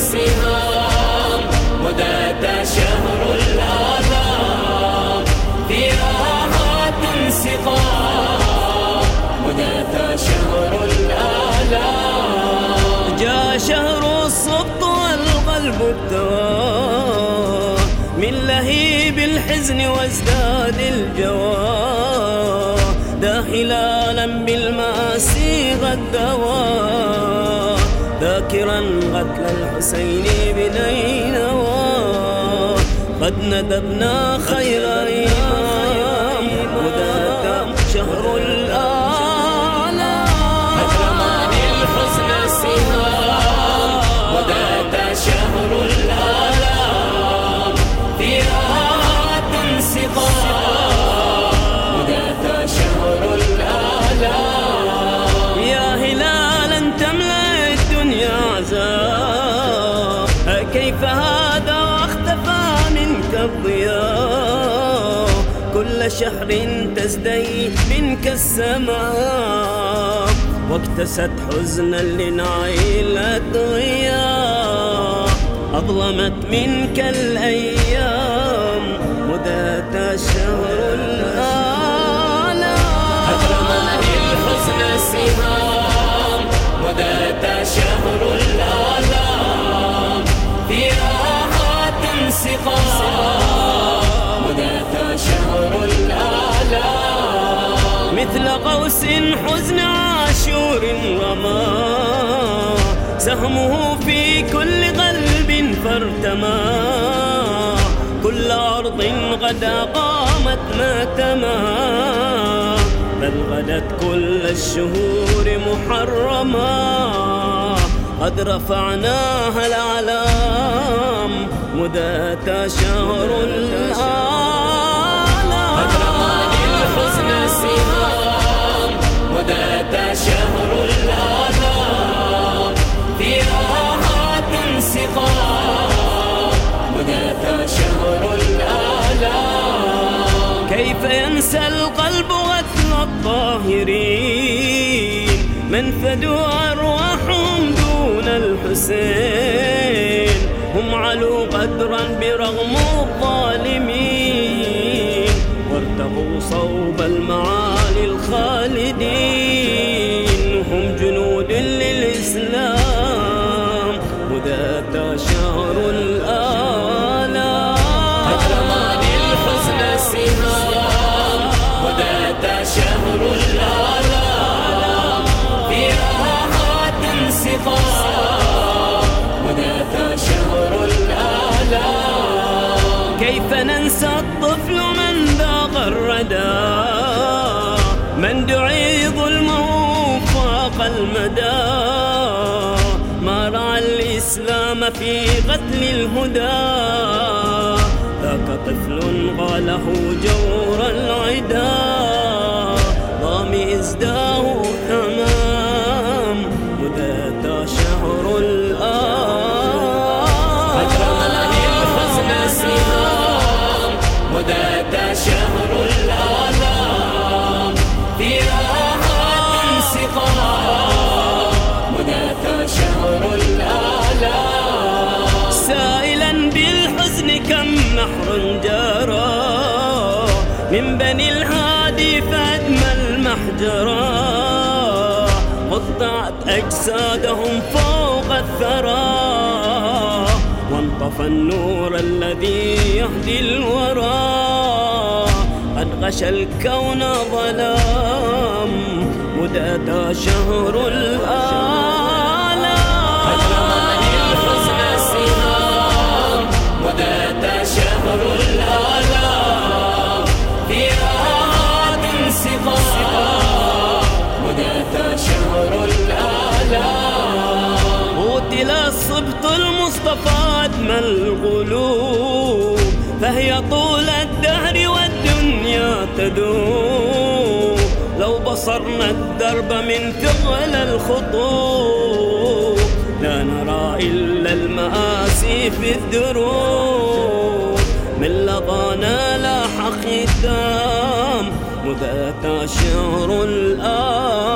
السهام مدات شهر الآلام فيها هات سقام مدات شهر الآلام جاء شهر الصبط والقلب التوى من لهيب الحزن وازداد الجوى. دا هلالا بالمآسي غدوا ذاكرا قتل الحسين بنينوى قد ندبنا خير إمام الضياء كل شهر تزدي منك السماء. واكتست حزنا لنعيل الضياء. أظلمت منك الأيام. مثل قوس حزن عاشور رمى. سهمه في كل قلب فارتمى. كل أرض غدا قامت ماتما بل غدت كل الشهور محرما. قد رفعناها الأعلام. مدة شهر الآلام الآلام كيف ينسى القلب غسل الطاهرين. من فدوا أرواحهم دون الحسين. هم علوا قدرا برغم الظالمين. وارتقوا صوب المعالي المدى. ما رعى الإسلام في قتل الهدى. ذاك طفل قاله جور العدا. ضام إزداه حمام مدة شهر الآن. أكرمني الحزن السهام وذات شهر من بني الهادي فأدمى المحجرة. قطعت أجسادهم فوق الثرى. وانطفى النور الذي يهدي الورى. قد غشى الكون ظلام. مدة شهر الآلام المصطفى أدمى القلوب فهي طول الدهر والدنيا تدوب. لو بصرنا الدرب من ثقل الخطوب لا نرى إلا المآسي في الدروب. من لظانا لاح ختام مذاك شهر الآن.